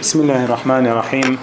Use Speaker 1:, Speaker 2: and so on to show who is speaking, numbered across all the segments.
Speaker 1: بسم الله الرحمن الرحيم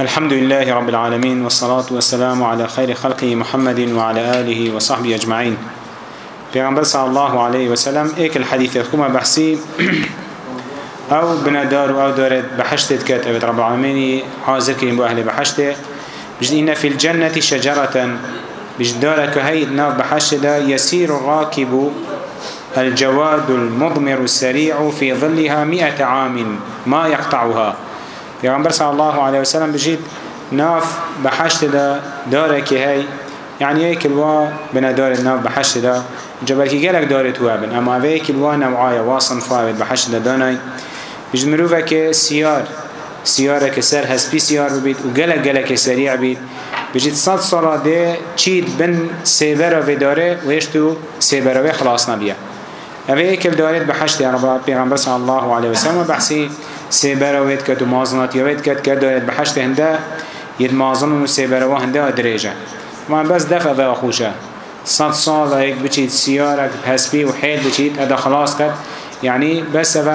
Speaker 1: الحمد لله رب العالمين والصلاة والسلام على خير خلقه محمد وعلى آله وصحبه أجمعين پیغمبر صلى الله عليه وسلم ایک الحديث كما بحثي او بنادار او دارت بحشتت كات ابد رب العالمين حاضر كريم بو اهل بحشته بجد في الجنة شجرة بجد دارك هيد ناف بحشته يسير الراكب الجواد المضمر السريع في ظلها مئة عام ما يقطعها پیغمبر صلى الله عليه وسلم بجيت ناف بحشت دا دارك هاي يعني هيك الوا بنا دار الناف بحشت دا جبلكي قالك دارت وابن اما هيك الوا نوعايا واصن فاوت بحشت دا داناي بجمروفك سيار سيارك سر هسبي سيار بيت وقلق قلق سريع بيت بجيت صد صلاة دي تشيد بن سيبرا في داره ويشتو سيبرا خلاص نبيه اوه کل دوارد به حشت رب پیغمبر صلی الله علیه و سلم بحثی سیبر اوید کد و مازنات یوید کد کد دوارد به حشت هنده ید مازن و سیبر و هنده درجه ما بس دفع و خوشه صد سال یک بچید سیارک هسبی و حیل بچید ادا خلاص کد یعنی بس و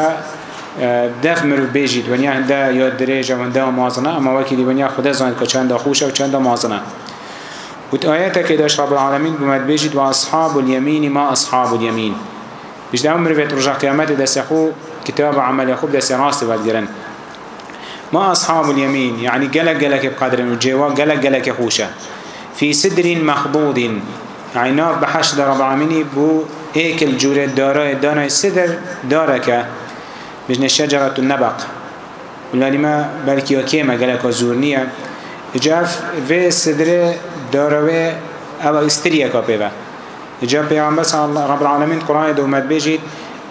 Speaker 1: دف مرو بیجید ونیا هنده یا درجه و هنده و مازنه اما وکی دی ونیا خدا زاند که چند خوشه و چند مازنه وت آياتك إذا رب العالمين بمد بيجد وأصحاب اليمين ما أصحاب اليمين بجدا عمر بيت رجع قيامته دا سيخو كتاب عمل يخوب دا سيراستي والجرن ما أصحاب اليمين يعني قلق قلق بقدر الجوا قلق قلق خوشة في سدر مخضود يعني نار بحش دا ربع مني بو ايك الجورة دارا دانا السدر دارك بجنا شجرة النبق ولا لما بلكي وكيما قلق زورنية جاف في سدر داروه او استريا كابيبه جا پیامبر صلی الله رب العالمین قرآن دومت بیجید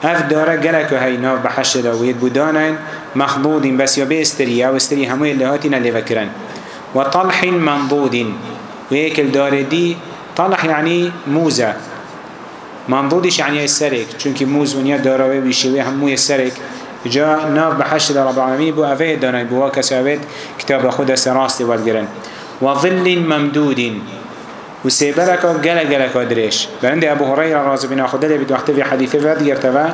Speaker 1: اف داره گلک و هینا به حشر داوید بودانن مخضودین بس یا به استری او استری هموی لهاتین لیوکرن و طلح منضودین و یکل داره دی طلح یعنی موزه منضودش یعنی السرک چونکی موز ونیا داره و ویشیوی هموی السرک جا ناف بحشد رب العالمين بو أفيد داني بو كسابت كتاب خود سراستي والقرن وظل ممدود و سیبرکا گله گله کا درش برند ابو هريره رضي الله عنه دلی بدو في حديثه ورد يرتوى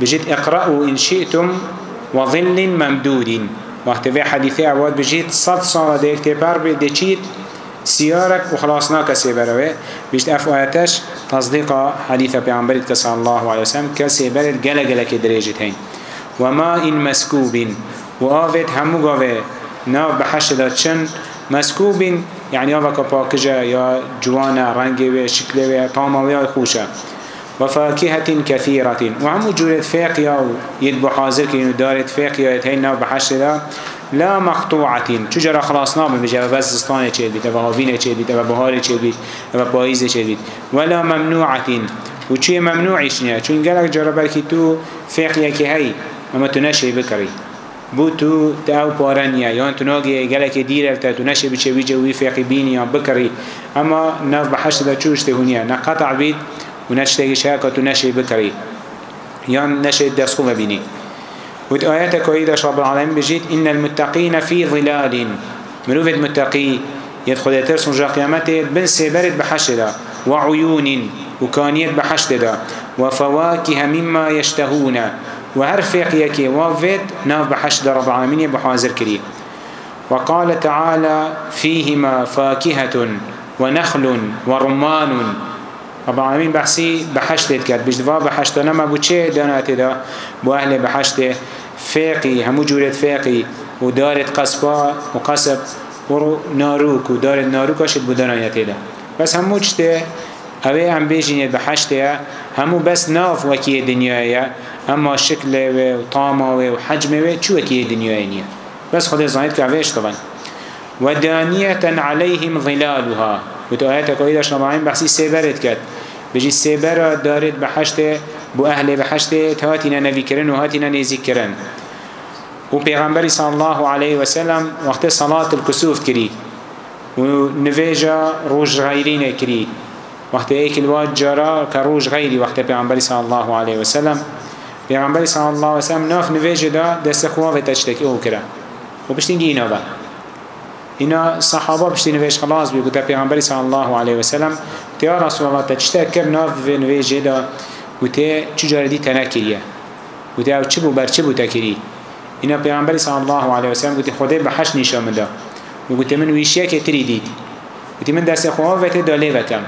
Speaker 1: بجد اقرأوا ان شئتم وظل ممدود وقت في حديثه اواد بجد صد صار دیک تپر بدچید سيارك وخلاص ناك سيبروه بيشت اف آياتش تصديق حديث پیغمبرت صلى الله عليه وسلم كسيبرت گله گله کی درجت هين وما إن مسكوب وآفت همو قاوه ناف بحشدات چن مسكوب یعنی يعني وکا پاکجه یا جوانه رنگه و شکله و پاماوی خوشه وفاكهة كثيرة وعم جورت فاقية يدبو حاضر كينو دارت فاقية يتهين نو بحشت دا لا مقطوعة چجرا خلاص نام بجا بس زستانه چید بید وهاوینه چید بید وبهاره چید بید وبایزه چید بید ولا ممنوعة وچی ممنوعش نیا چون گلک جرا برکی تو فاقية که هی اما تو نشه بکری بو تو تاو پارنیا یان تو ناگی گلک دیر تا تو نشه بچه ویجه وی فقی بینی یا بکری اما نف بحشت دا چوش تهونیا نه قطع بید و نشتگی شاکا تو نشه بکری یان نشه دستخو ببینی و آیت کوید رب العالمین بجید ان المتقین فی ظلال مروفت متقی ید خود ترسون جا قیامته بن سیبرت بحشت دا و عیون و کانیت بحشت دا و فواکه مما یشتهونه و هر فقیه که وافد ناف بحشد رب العالمین بحاضر کری وقال تعالى فيهما فاكهة ونخل ورمان رب العالمين بحسي بحشتت كات بجدفا بحشتنا ما بو چه دانات دا بو اهل بحشت فاقي همو جورت فاقي ودارت قصبا وقصب وناروك ودارت ناروك اشت بو دانات دا بس همو چته اوه هم بيجينيت بحشته همو بس ناف وكي دنيايا اما شكله و طامه و حجمه و چوكي دنياي نيه بس خدای زانید که اوش طبعا و دانیتا علیهم ظلالها و تو آیت اکایی داشت نبعیم بحثی سیبرت کرد بجی سیبر دارید بحشت بو اهل بحشت تهاتینا نوی کرن و هاتینا نیزیک کرن و پیغمبری صلی الله علیه و سلم وقت صلاة الكسوف کری و نویجا روش غیرین کری وقت ایک الواد جارا که روش غیری وقت پیغمبری صلی الله علیه و سلم پیغمبر صلی الله علیه و سلم ناف نویجه دا دست خواه و تشتک او کرا و بشتین گی اینا با اینا صحابه بشتین نویج خلاص بی گوتا پیغمبر صلی الله علیه و سلم تیا رسول الله تشتک کر ناف نویجه دا گوتا چجار دی تنکریه گوتا او چی بو بر چی بو تکری اینا پیغمبر صلی الله علیه و سلم گوتا خدا به حش نشام دا و گوتا من ویشیه که تری دید گوتا من دست خواه و تا داله وکم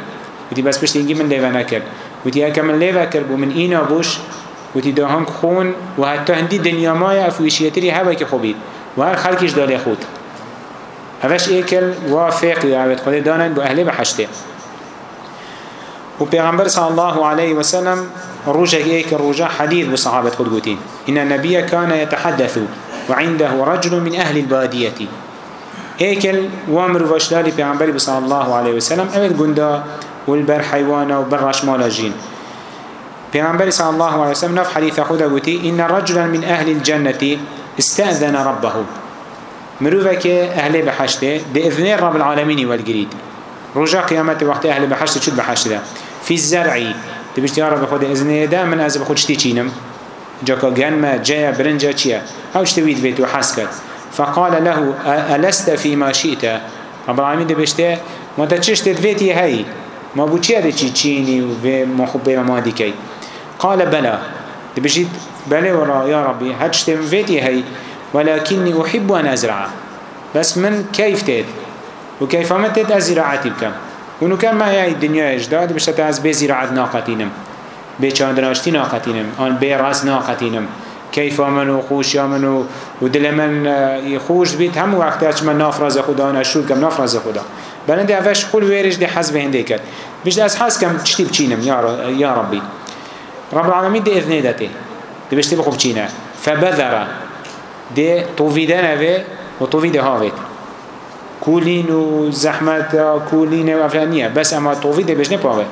Speaker 1: گوتا بس بشتین گی من لیوه نکرد گوتا اکا من لیوه کرد و من اینا بوش وتی دهان خون و حتی هندی دنیا ما افویشیتری هوا که خوبید و هر خلقش دالی خود هفش ایکل و فقی عبد خود دانن به اهل بحشته و پیغمبر صلی الله علیه و سلم روجه ایکل روجه حدیث به صحابه خود گوتین ان النبی کان یتحدث وعنده رجل من اهل البادیه هيكل وامر وشلالي بيعنبري صلى الله عليه وسلم أمد قندا والبر حيوانا وبر رشمالا جين پیامبر صلی الله علیه وسلم نف حدیث خود گوتی این رجلا من اهل الجنة استأذن ربه مروفه که اهل بحشته ده اذن رب العالمین والگرید رجا قیامت وقت اهل بحشته چود بحشته في الزرعی ده بشتی رب خود اذنه ده من از بخود چتی چینم جاكا جنما جايا برنجا چيا هاو اشتويت بيتو حسكت فقال له ألست فيما شئت رب العالمين ده بشته ما تشتت فيتي هاي ما بو چيا ده چي چيني وما خوب بيما ما ديكي قال بلى دبجيت بلى ورا يا ربي هاتشتم فيتي هي ولكني أحب أن أزرع بس من كيف تيت وكيف ما تيت أزراعتي بكم ونو كان ما هي الدنيا إجداد بشتت أز بزراعة ناقتينم بچاندراشتی ناقتینم آن بی راز ناقتینم کیف آمن و خوش آمن و دل من خوش بید همو وقتی اچ من نافراز خدا نشود کم نافراز خدا بلند اوش خول ویرش دی حزب هنده کرد بشت از حز کم چتی بچینم یا ربی رب العالمين دي إذنه داتي دي بشتي بخب چينا فبذر دي طوفيدان هذا وطوفيد هاويت كولين وزحمة كولين وأفلانية بس أما طوفيد بجنب هاوي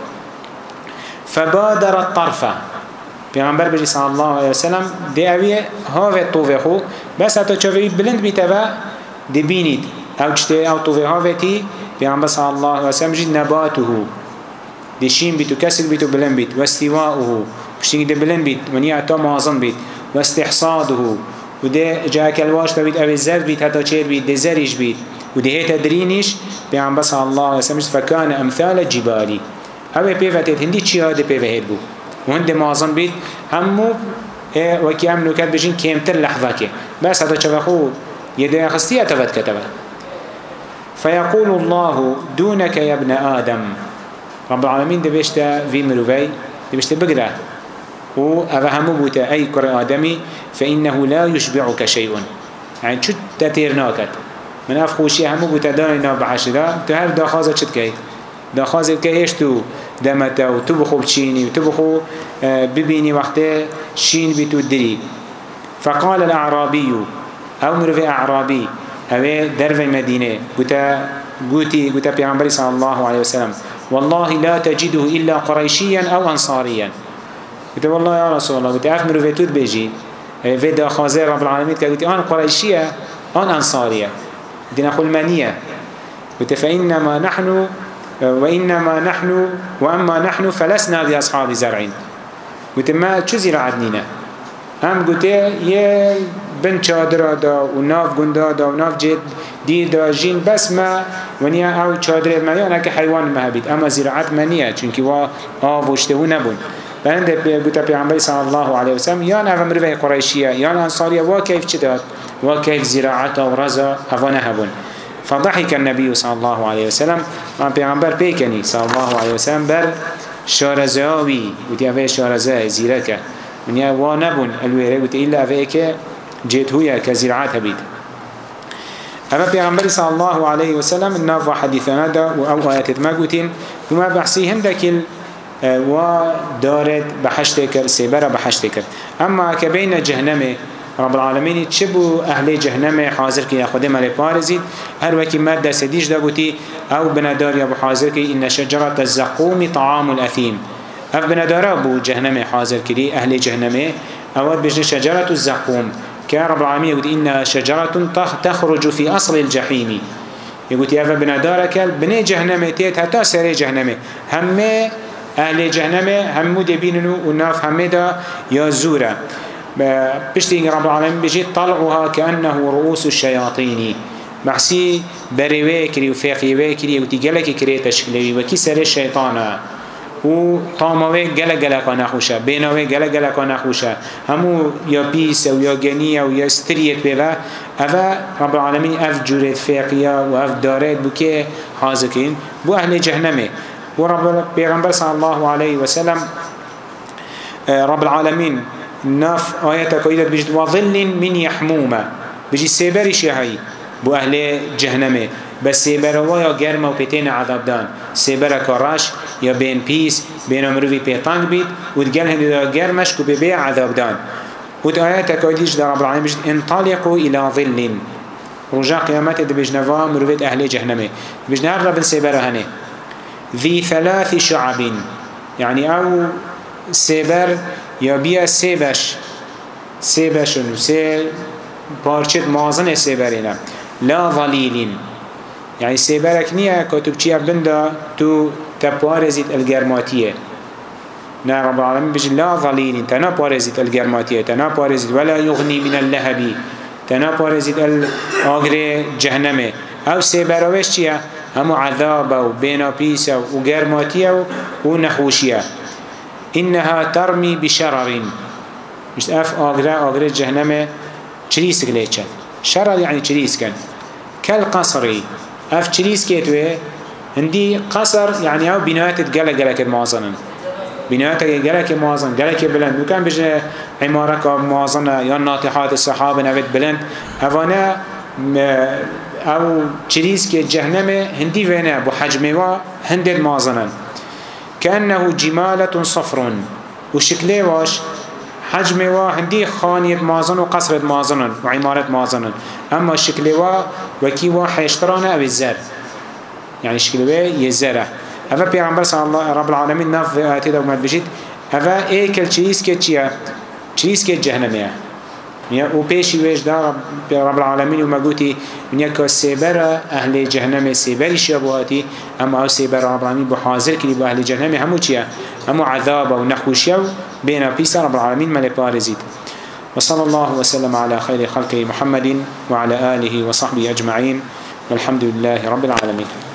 Speaker 1: فبادر الطرفة پیغمبر بجی صلی الله علیه وسلم دی اوی هاوی طوفه خو بس حتی چوی بلند بیتوا دی بینید او چتی او طوفه هاوی تی پیغمبر صلی الله علیه وسلم جی نباته دی شین بیتو کسل بیتو بلند بیت و استواؤه پشتینگی ده بلند بید ونی حتی معظم بید و استحصاده و ده جا کلواش بید او زرد بید حتی چیر بید ده زریش بید و ده هیت درینش پیغمبر صلی الله علیه وسلم فکان امثال جبالی او پیفتید هندی چی ها ده پیفهید بو و هنده معظم بید همو وکی هم نوکت بجین کمتر لحظه که بس حتی چوخو یه ده خستی اتفت کتبه فيقول الله دونك يا ابن آدم رب العالمين دبشت في مروفي دبشت بقرأ و ئەوە هەموو بووتە ئەی کوڕی ئادەمی فەئینەه لا یشبعك شيء يعني چ تەتێر ناکات من ئەف خۆشی هەموو بووتە دای ناو بەحەشدا تو هەر داخوازە چت کەیت داخوازت کە هێش تو دەمەتە و تو بخۆ بچینی و تو بخۆ ببینی وەختێ شین بیت و دری فقال الأعرابي أو مرفي أعرابي هوي درف المدينة قتا قوتي قتا بيغمبري صلى الله عليه وسلم والله لا تجده إلا قريشيا أو أنصاريا قلت والله يا رسول الله قلت اخ مروفي توت بيجي في داخوازي رب العالمين قلت انا قريشية انا انصارية قلت انا خلمانية قلت فإنما نحن وإنما نحن وأما نحن فلسنا بأصحاب زرعين قلت ما چو زراعتنينا هم قلت يه بن چادر دا و ناف گندا دا و ناف جد دی دا جین بس ما ونیا او چادر ما یا نکه حیوان ما بید اما زراعت ما نیا چونکی وا آوشته و نبون بند بگوتا پیامبر صلی الله علیه و سلم یا نه مروی قریشیه یا انصاریه وا کیف چه داد وا کیف زراعت و رزا هوا نهبون فضحك النبي صلى الله عليه وسلم عن پیامبر پیکنی صلى الله عليه وسلم بر شارزاوی و دیوه شارزا زیرکه من یا وا نبون الویره گوت الا اوه که جیت هویا که زراعت بید اما پیامبر صلى الله عليه وسلم نافع حدیثنا دا و او آیتت ما گوتین و ما بحثی هندک و دارت بحشت کرد سیبره بحشت کرد اما که بین جهنمه رب العالمین چه بو اهل جهنم حاضر کی خود مل پارزید هر وکی ماده سدیش دا گوتی او بندار یا حاضر کی ان شجره الزقوم طعام الاثیم اف بندار بو جهنم حاضر کی اهل جهنم او بجن شجره الزقوم که رب العالمین گوتی ان شجره تخرج في اصل الجحیم یگوتی اف بندار کل بنی جهنم تیت حتی سر جهنم همه اهل جهنم همو دبينن وناف همدا يا زورا بشتي رب العالمين بجي طلعها كأنه رؤوس الشياطين محسي بريوه كري وفاقي وكري وتجلك كري تشكلي وكي سر الشيطان و طاموه گله گله که نخوشه بینوه گله گله که نخوشه همو یا پیس و یا گنی و یا ستریت بیوه اوه رب العالمین اف جورت فقیه و اف دارت بو که حاضر کن بو اهل جهنمه و رب پیغمبر صلی الله علیه و سلم رب العالمین ناف آیت کویدت بجد و ظل من یحمومه بجی سیبرش یهی بو اهل جهنمه بس سیبروا یا گرم و پیتین عذاب دان سیبر کاراش یا بین پیس بین امروی پیتانگ بید و دگل هندو گرمش کو ببی عذاب دان و آیت کویدیش در رب العالمین بجد انطلقوا الى ظل رجا قیامت دبجنوا مروی اهل جهنمه بجنه رب سیبره هنه ذي ثلاث شعب يعني او سبر يا بيا سبش سبشن سي بارشت مازن سبرنا لا ظليل يعني سبرك نيا كتبشيا بندا تو تبارزت الجرماتيه نه رب العالمين بيجي لا ظليل تنا بارزت الجرماتيه تنا بارزت ولا يغني من اللهب تنا بارزت الاغري جهنمه او سبروش چيه همو عذاب و بیناپیس و گرماتی و نخوشیه إنها ترمي بشرر مش أف أغرى أغرى جهنم تريس قليتشن شرر يعني تريس كان كالقصري أف تريس كيتوه هندي قصر يعني أو بنايات تقلق قلق المعظنا بنايات قلق المعظن قلق بلند وكان بجي عمارة معظنة يا ناطحات الصحابة نبت بلند أفانا او چریز که جهنم هندی وینه بو حجمه و هندل مازنن كأنه جمالة صفر وشكله واش حجمه و هندی خانیت مازن و قصرت مازنن و عمارت مازنن اما شكله و وكي و حشتران او الزر يعني شكله و يزره اوه پیغمبر صلی الله رب العالمين نف آتی دومت بجید اوه ایکل چیز که چیه چیز که جهنمه و پیشی ویش دار رب العالمین و مگوتی من یک سیبر اهل جهنم سیبری شبواتی اما او سیبر رب العالمین بحاضر کلی با اهل جهنم همو چیه؟ همو عذاب و نخوشی و بین پیسا رب العالمین مل پارزید وصلى الله وسلم على خير خلقه محمد وعلى آله وصحبه أجمعين والحمد لله رب العالمين